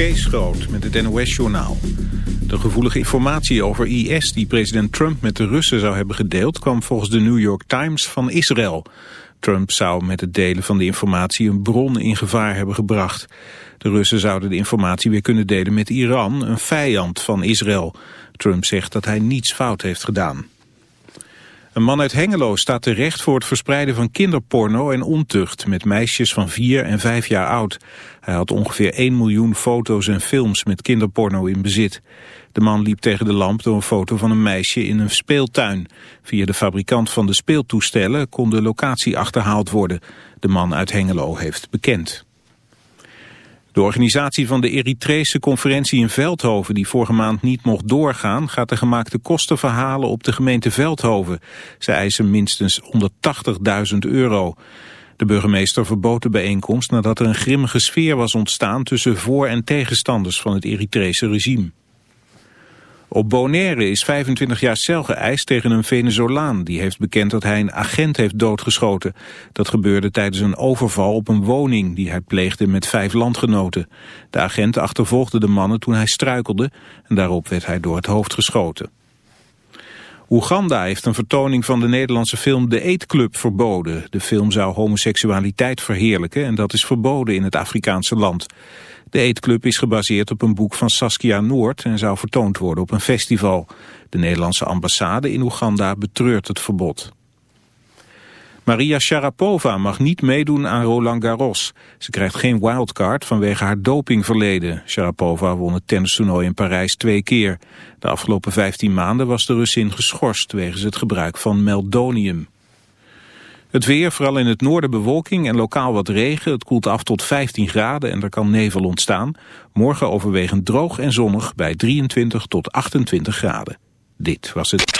Kees Groot met het NOS-journaal. De gevoelige informatie over IS die president Trump met de Russen zou hebben gedeeld... kwam volgens de New York Times van Israël. Trump zou met het delen van de informatie een bron in gevaar hebben gebracht. De Russen zouden de informatie weer kunnen delen met Iran, een vijand van Israël. Trump zegt dat hij niets fout heeft gedaan. Een man uit Hengelo staat terecht voor het verspreiden van kinderporno en ontucht met meisjes van 4 en 5 jaar oud. Hij had ongeveer 1 miljoen foto's en films met kinderporno in bezit. De man liep tegen de lamp door een foto van een meisje in een speeltuin. Via de fabrikant van de speeltoestellen kon de locatie achterhaald worden. De man uit Hengelo heeft bekend. De organisatie van de Eritrese conferentie in Veldhoven die vorige maand niet mocht doorgaan gaat de gemaakte kosten verhalen op de gemeente Veldhoven. Ze eisen minstens 180.000 euro. De burgemeester verbood de bijeenkomst nadat er een grimmige sfeer was ontstaan tussen voor- en tegenstanders van het Eritrese regime. Op Bonaire is 25 jaar cel geëist tegen een Venezolaan. Die heeft bekend dat hij een agent heeft doodgeschoten. Dat gebeurde tijdens een overval op een woning die hij pleegde met vijf landgenoten. De agent achtervolgde de mannen toen hij struikelde en daarop werd hij door het hoofd geschoten. Oeganda heeft een vertoning van de Nederlandse film De Eetclub verboden. De film zou homoseksualiteit verheerlijken en dat is verboden in het Afrikaanse land. De eetclub is gebaseerd op een boek van Saskia Noord en zou vertoond worden op een festival. De Nederlandse ambassade in Oeganda betreurt het verbod. Maria Sharapova mag niet meedoen aan Roland Garros. Ze krijgt geen wildcard vanwege haar dopingverleden. Sharapova won het tennistoernooi in Parijs twee keer. De afgelopen 15 maanden was de Russin geschorst wegens het gebruik van meldonium. Het weer, vooral in het noorden bewolking en lokaal wat regen. Het koelt af tot 15 graden en er kan nevel ontstaan. Morgen overwegend droog en zonnig bij 23 tot 28 graden. Dit was het.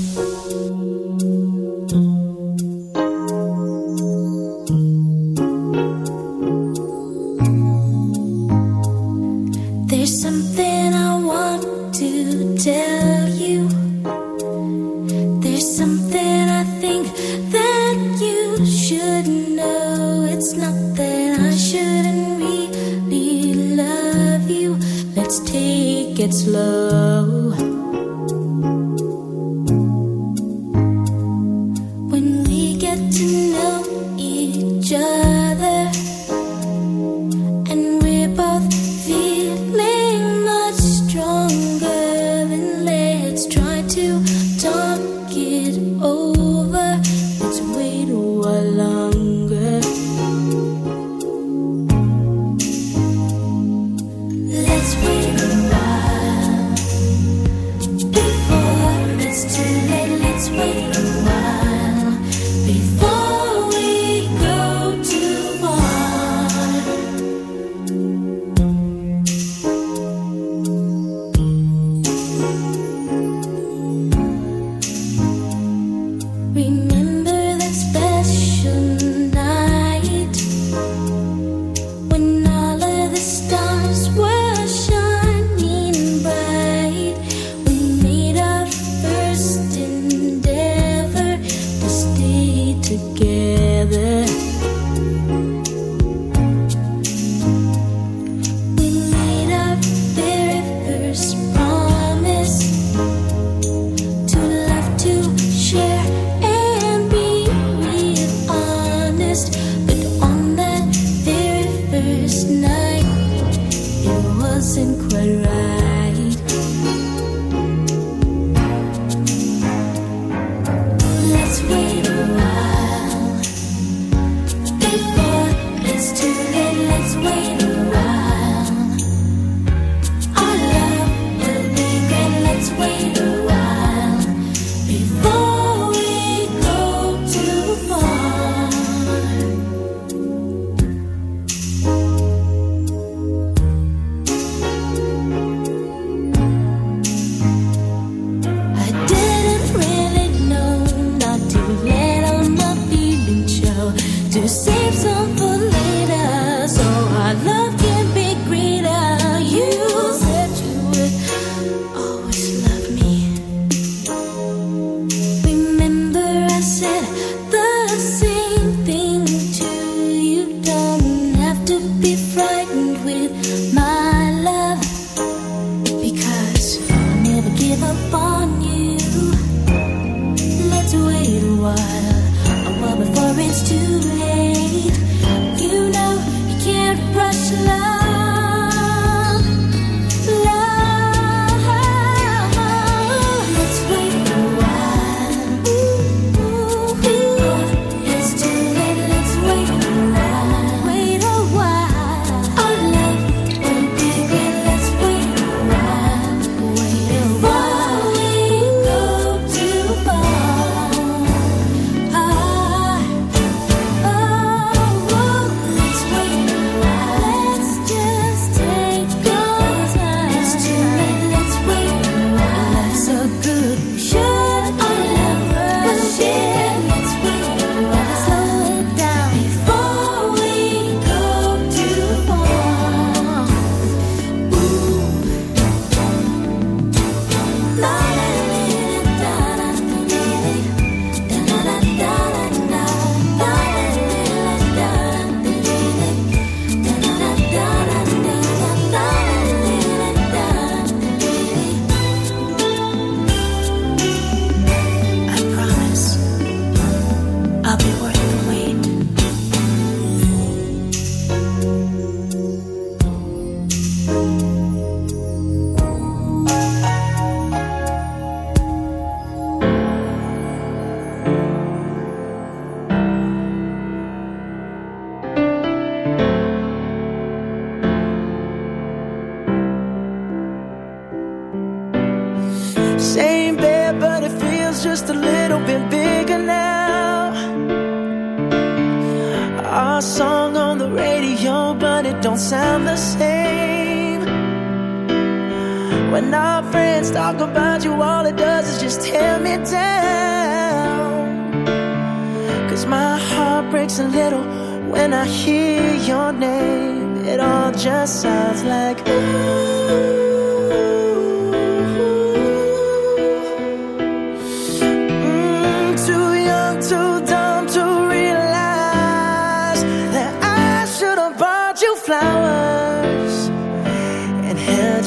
gets low.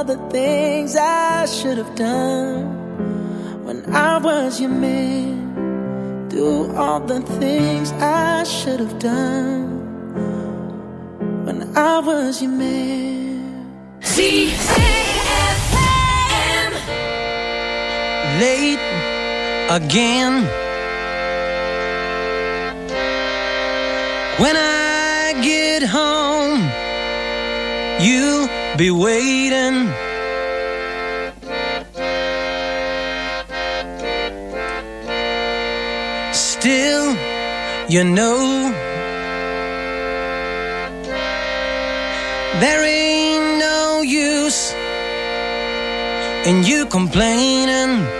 all the things I should have done when I was your man. Do all the things I should have done when I was your man. C-A-F-M Late again. When I get home, you'll be waiting. Still, you know, there ain't no use in you complaining.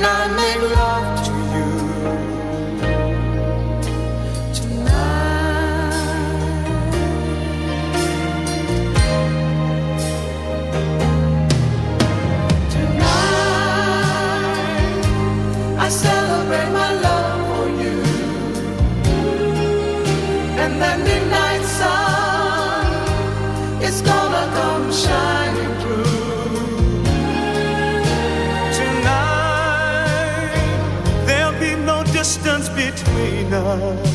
you need it all. Try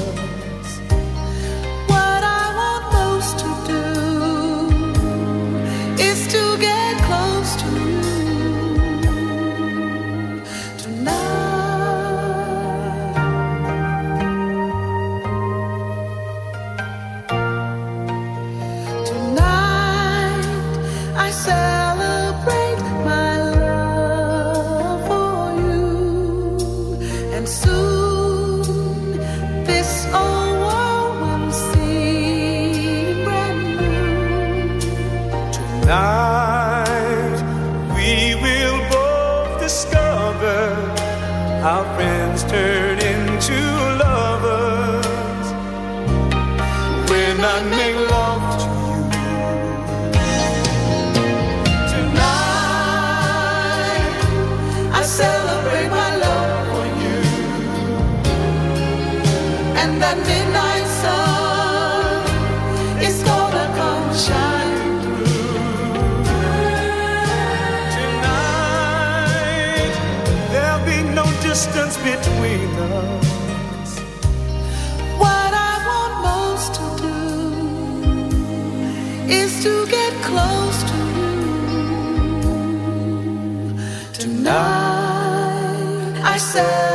to hold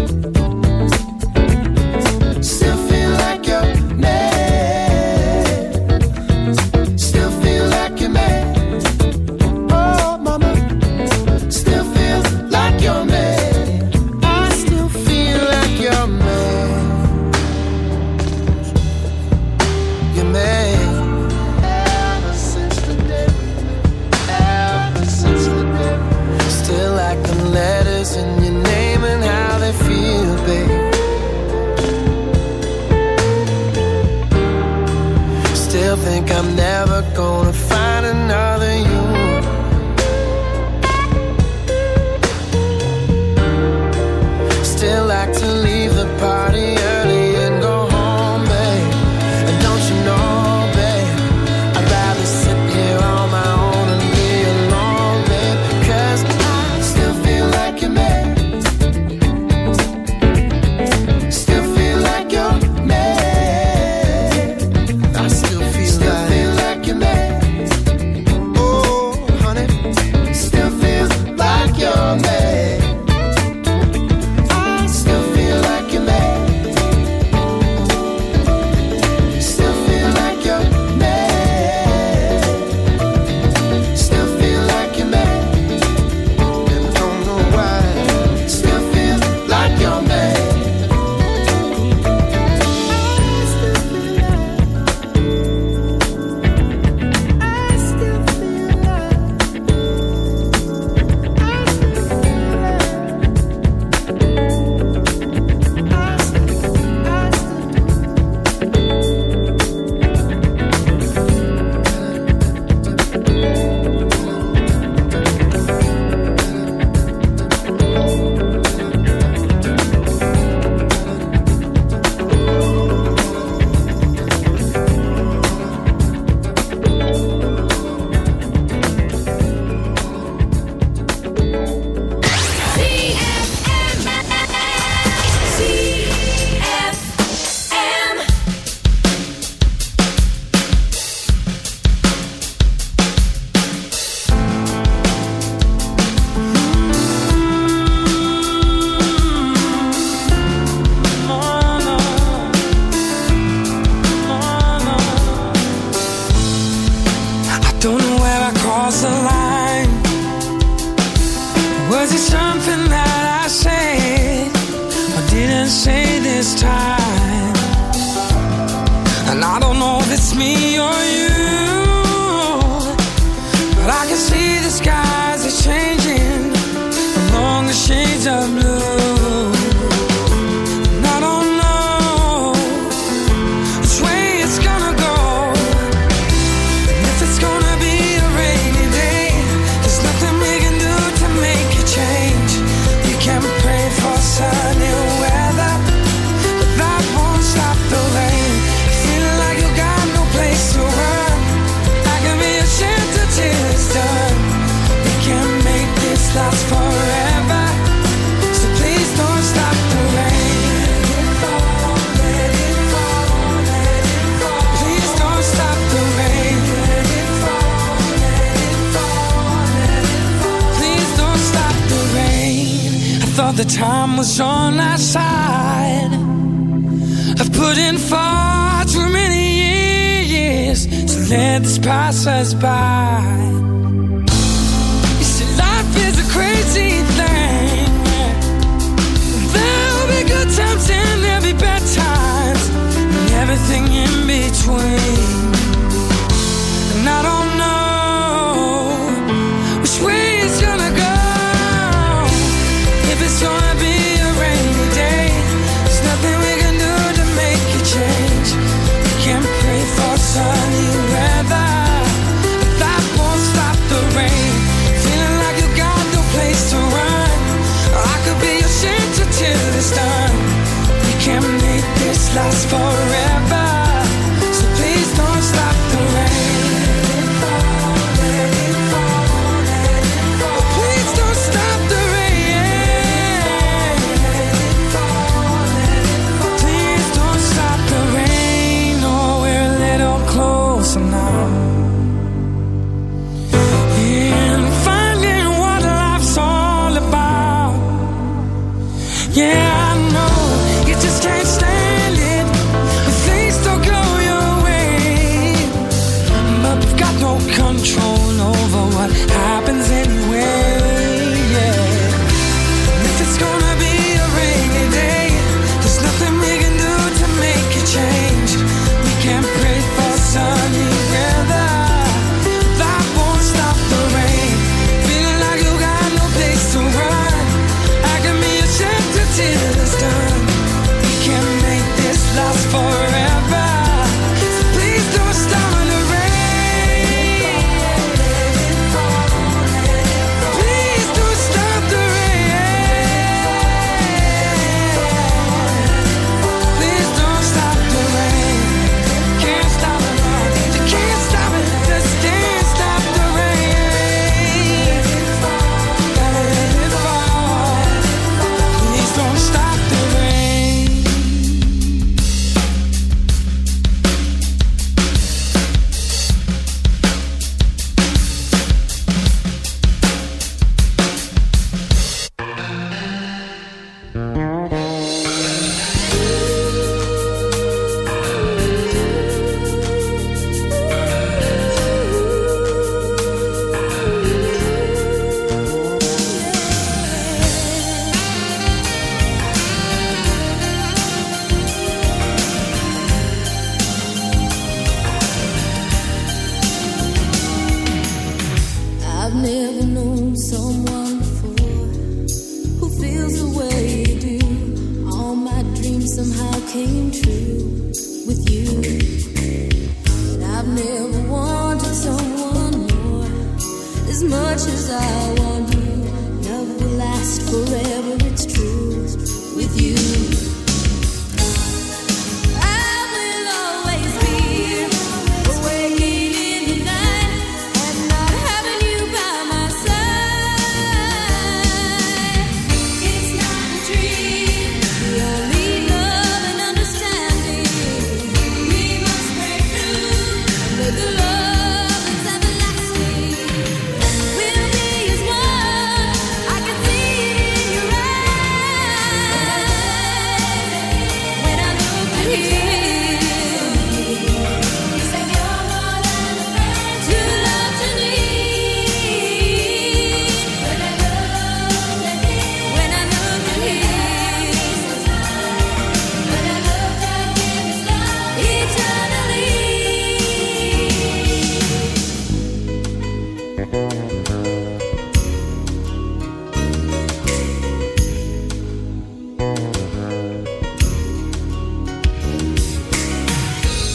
think I'm never gonna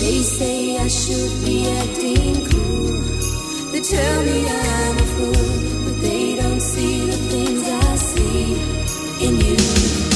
They say I should be acting cool. They tell me I'm a fool, but they don't see the things I see in you.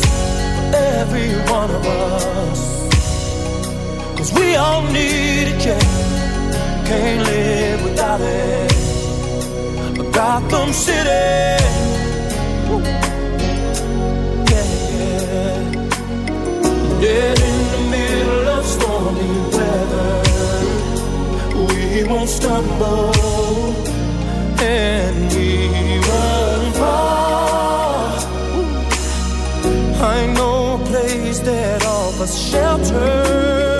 every one of us. Cause we all need it, yeah. Can't live without it. A Gotham City. Dead in the middle of stormy weather, we won't stumble and we won't fall. I know a place that offers shelter.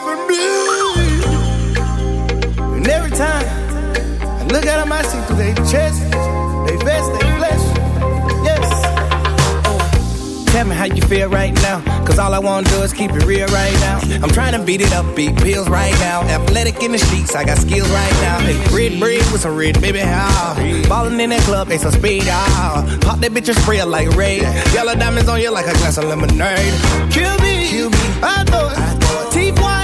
For me. And every time I look at them, I see through their chest, they vest, they flesh. Yes. Tell me how you feel right now. Cause all I wanna do is keep it real right now. I'm trying to beat it up, beat pills right now. Athletic in the streets, I got skills right now. Hey, red bread with some red, baby, how? Ballin' in that club, they some speed, ah. Pop that bitch and spray like raid. Yellow diamonds on you like a glass of lemonade. Kill me, Kill me. I. Teeth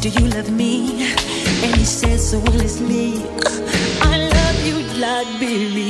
Do you love me? And he says, So will it's me. I love you, Liberian